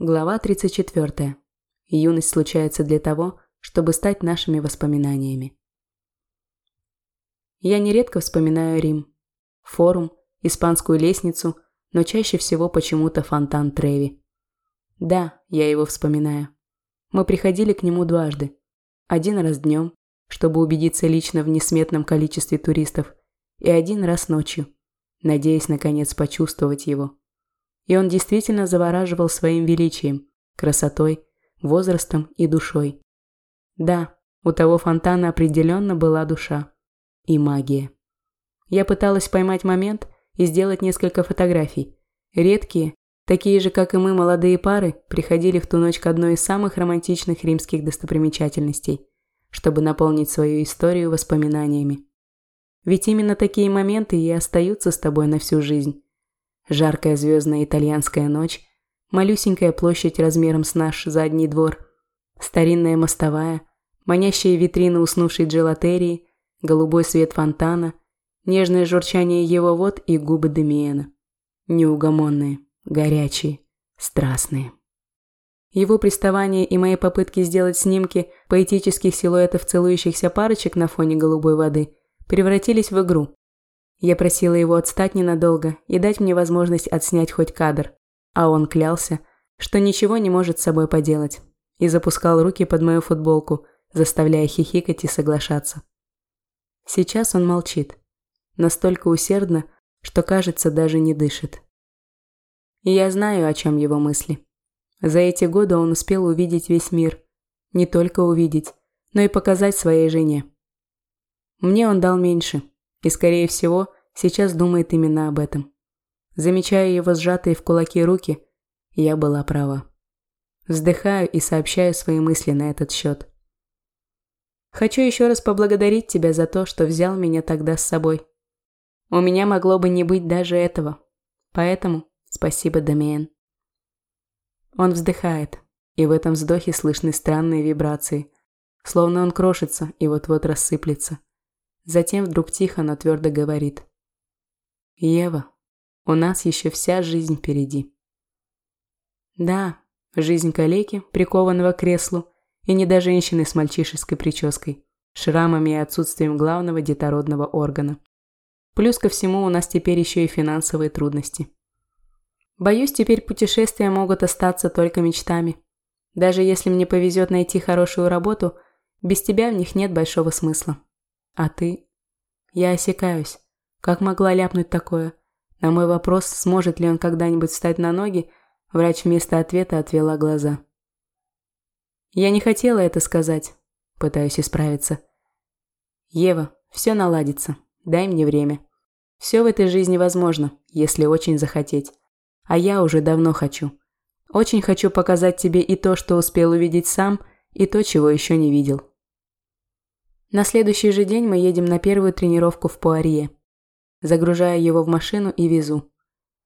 Глава 34. Юность случается для того, чтобы стать нашими воспоминаниями. Я нередко вспоминаю Рим, форум, испанскую лестницу, но чаще всего почему-то фонтан Треви. Да, я его вспоминаю. Мы приходили к нему дважды. Один раз днем, чтобы убедиться лично в несметном количестве туристов, и один раз ночью, надеясь наконец почувствовать его. И он действительно завораживал своим величием, красотой, возрастом и душой. Да, у того фонтана определенно была душа. И магия. Я пыталась поймать момент и сделать несколько фотографий. Редкие, такие же, как и мы, молодые пары, приходили в ту ночь к одной из самых романтичных римских достопримечательностей, чтобы наполнить свою историю воспоминаниями. Ведь именно такие моменты и остаются с тобой на всю жизнь. Жаркая звездная итальянская ночь, малюсенькая площадь размером с наш задний двор, старинная мостовая, манящие витрины уснувшей джелатерии, голубой свет фонтана, нежное журчание его вод и губы Демиена. Неугомонные, горячие, страстные. Его приставания и мои попытки сделать снимки поэтических силуэтов целующихся парочек на фоне голубой воды превратились в игру, я просила его отстать ненадолго и дать мне возможность отснять хоть кадр, а он клялся, что ничего не может с собой поделать, и запускал руки под мою футболку, заставляя хихикать и соглашаться. Сейчас он молчит, настолько усердно, что, кажется, даже не дышит. И я знаю, о чем его мысли. За эти годы он успел увидеть весь мир. Не только увидеть, но и показать своей жене. Мне он дал меньше – и, скорее всего, сейчас думает именно об этом. Замечая его сжатые в кулаки руки, я была права. Вздыхаю и сообщаю свои мысли на этот счет. Хочу еще раз поблагодарить тебя за то, что взял меня тогда с собой. У меня могло бы не быть даже этого. Поэтому спасибо, Дамиен. Он вздыхает, и в этом вздохе слышны странные вибрации, словно он крошится и вот-вот рассыплется. Затем вдруг тихо, но твердо говорит. «Ева, у нас еще вся жизнь впереди». Да, жизнь калеки, прикованного к креслу, и не до женщины с мальчишеской прической, шрамами и отсутствием главного детородного органа. Плюс ко всему у нас теперь еще и финансовые трудности. Боюсь, теперь путешествия могут остаться только мечтами. Даже если мне повезет найти хорошую работу, без тебя в них нет большого смысла. А ты? Я осекаюсь. Как могла ляпнуть такое? На мой вопрос, сможет ли он когда-нибудь встать на ноги, врач вместо ответа отвела глаза. Я не хотела это сказать. Пытаюсь исправиться. Ева, все наладится. Дай мне время. Все в этой жизни возможно, если очень захотеть. А я уже давно хочу. Очень хочу показать тебе и то, что успел увидеть сам, и то, чего еще не видел. На следующий же день мы едем на первую тренировку в Пуарье. Загружаю его в машину и везу.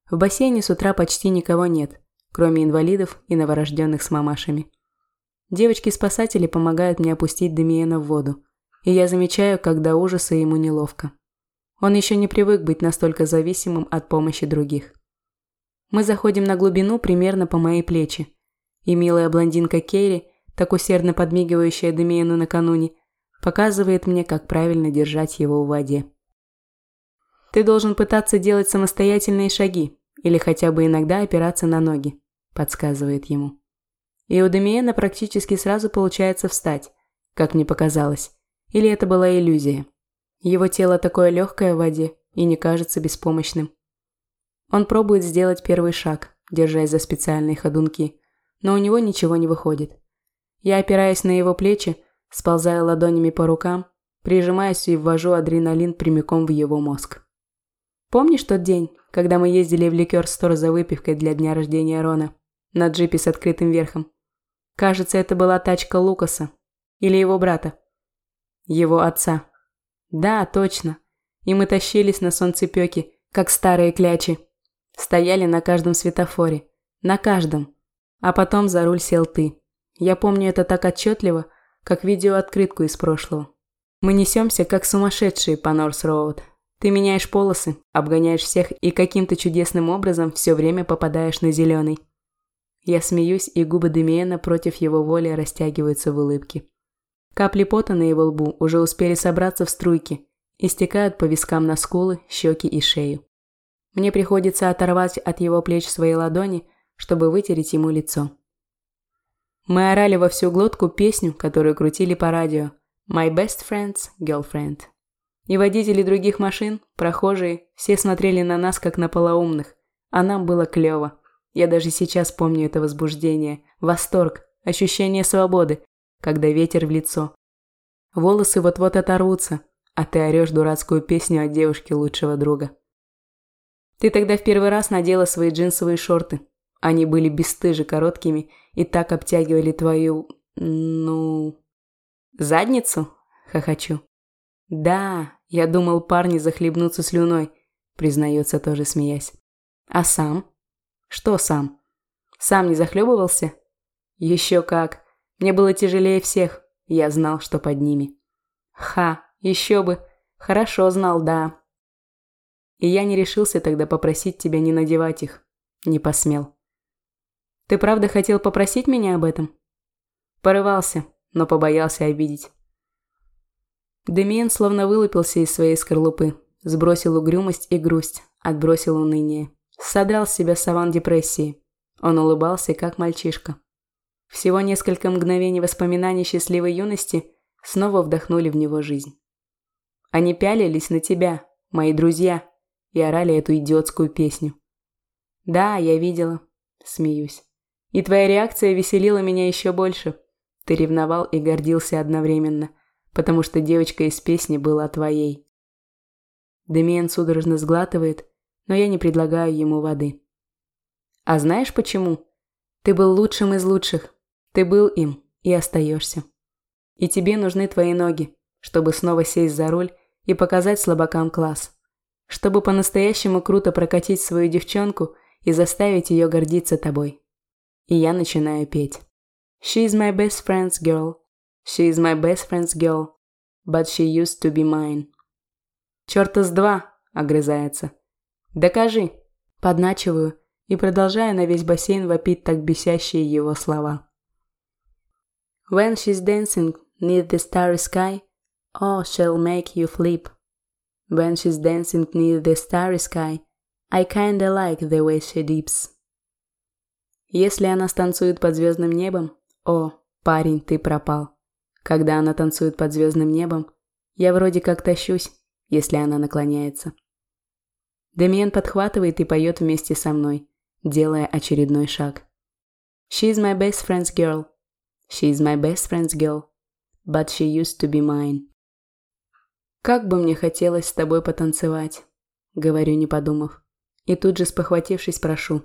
В бассейне с утра почти никого нет, кроме инвалидов и новорожденных с мамашами. Девочки-спасатели помогают мне опустить Демиена в воду, и я замечаю, как до ужаса ему неловко. Он еще не привык быть настолько зависимым от помощи других. Мы заходим на глубину примерно по моей плечи, и милая блондинка Керри, так усердно подмигивающая Демиену накануне, показывает мне, как правильно держать его в воде. Ты должен пытаться делать самостоятельные шаги или хотя бы иногда опираться на ноги, подсказывает ему. И у Демиена практически сразу получается встать, как мне показалось. Или это была иллюзия. Его тело такое легкое в воде и не кажется беспомощным. Он пробует сделать первый шаг, держась за специальные ходунки, но у него ничего не выходит. Я опираюсь на его плечи, Сползая ладонями по рукам, прижимаюсь и ввожу адреналин прямиком в его мозг. Помнишь тот день, когда мы ездили в ликер-стор за выпивкой для дня рождения Рона? На джипе с открытым верхом. Кажется, это была тачка Лукаса. Или его брата. Его отца. Да, точно. И мы тащились на солнцепёке, как старые клячи. Стояли на каждом светофоре. На каждом. А потом за руль сел ты. Я помню это так отчетливо, как видеооткрытку из прошлого. Мы несемся, как сумасшедшие по Норс-Роуд. Ты меняешь полосы, обгоняешь всех и каким-то чудесным образом все время попадаешь на зеленый. Я смеюсь, и губы Демиена против его воли растягиваются в улыбке. Капли пота на его лбу уже успели собраться в струйки и стекают по вискам на скулы, щеки и шею. Мне приходится оторвать от его плеч свои ладони, чтобы вытереть ему лицо. Мы орали во всю глотку песню, которую крутили по радио «My best friend's girlfriend». И водители других машин, прохожие, все смотрели на нас, как на полоумных, а нам было клево. Я даже сейчас помню это возбуждение, восторг, ощущение свободы, когда ветер в лицо. Волосы вот-вот оторвутся, а ты орешь дурацкую песню о девушке лучшего друга. Ты тогда в первый раз надела свои джинсовые шорты. Они были бесстыжи короткими и так обтягивали твою... ну... задницу? Хохочу. Да, я думал, парни захлебнутся слюной, признается тоже смеясь. А сам? Что сам? Сам не захлебывался? Еще как. Мне было тяжелее всех. Я знал, что под ними. Ха, еще бы. Хорошо знал, да. И я не решился тогда попросить тебя не надевать их. Не посмел. Ты правда хотел попросить меня об этом? Порывался, но побоялся обидеть. Демиен словно вылупился из своей скорлупы, сбросил угрюмость и грусть, отбросил уныние. Содрал с себя саван депрессии. Он улыбался, как мальчишка. Всего несколько мгновений воспоминаний счастливой юности снова вдохнули в него жизнь. Они пялились на тебя, мои друзья, и орали эту идиотскую песню. Да, я видела. Смеюсь. И твоя реакция веселила меня еще больше. Ты ревновал и гордился одновременно, потому что девочка из песни была твоей. Демиан судорожно сглатывает, но я не предлагаю ему воды. А знаешь почему? Ты был лучшим из лучших. Ты был им и остаешься. И тебе нужны твои ноги, чтобы снова сесть за руль и показать слабакам класс. Чтобы по-настоящему круто прокатить свою девчонку и заставить ее гордиться тобой. И я начинаю петь. She is my best friend's girl. She is my best friend's girl. But she used to be mine. Чёрта с два, огрызается. Докажи. Подначиваю и продолжаю на весь бассейн вопить так бесящие его слова. When she's dancing neath the starry sky, oh, she'll make you flip. When she's dancing neath the starry sky, I kinda like the way she dips. Если она станцует под звездным небом, о, парень, ты пропал. Когда она танцует под звездным небом, я вроде как тащусь, если она наклоняется. Демиен подхватывает и поет вместе со мной, делая очередной шаг. She's my best friend's girl. She's my best friend's girl. But she used to be mine. Как бы мне хотелось с тобой потанцевать, говорю, не подумав. И тут же спохватившись, прошу.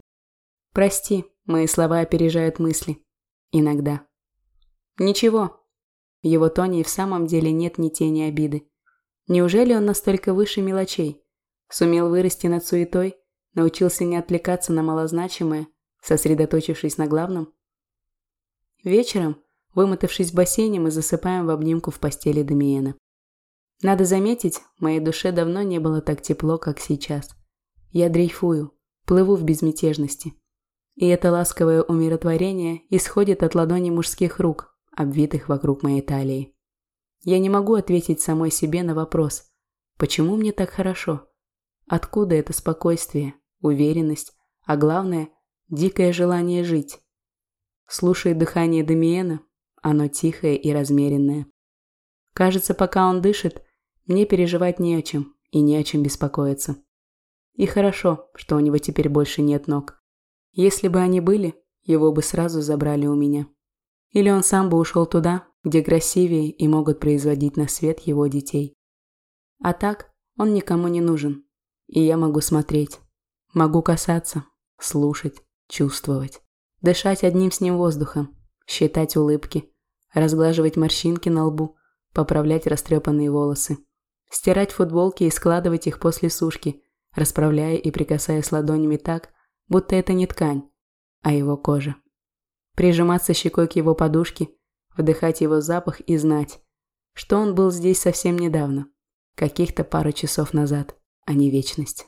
Прости, Мои слова опережают мысли. Иногда. Ничего. В его тоне и в самом деле нет ни тени обиды. Неужели он настолько выше мелочей? Сумел вырасти над суетой, научился не отвлекаться на малозначимое, сосредоточившись на главном? Вечером, вымотавшись в бассейне, мы засыпаем в обнимку в постели Дамиена. Надо заметить, в моей душе давно не было так тепло, как сейчас. Я дрейфую, плыву в безмятежности. И это ласковое умиротворение исходит от ладони мужских рук, обвитых вокруг моей талии. Я не могу ответить самой себе на вопрос, почему мне так хорошо? Откуда это спокойствие, уверенность, а главное, дикое желание жить? Слушая дыхание Дамиена, оно тихое и размеренное. Кажется, пока он дышит, мне переживать не о чем и не о чем беспокоиться. И хорошо, что у него теперь больше нет ног. Если бы они были, его бы сразу забрали у меня. Или он сам бы ушел туда, где красивее и могут производить на свет его детей. А так он никому не нужен. И я могу смотреть. Могу касаться, слушать, чувствовать. Дышать одним с ним воздухом, считать улыбки, разглаживать морщинки на лбу, поправлять растрепанные волосы, стирать футболки и складывать их после сушки, расправляя и прикасаясь ладонями так, будто это не ткань, а его кожа. Прижиматься щекой к его подушке, вдыхать его запах и знать, что он был здесь совсем недавно, каких-то пару часов назад, а не вечность.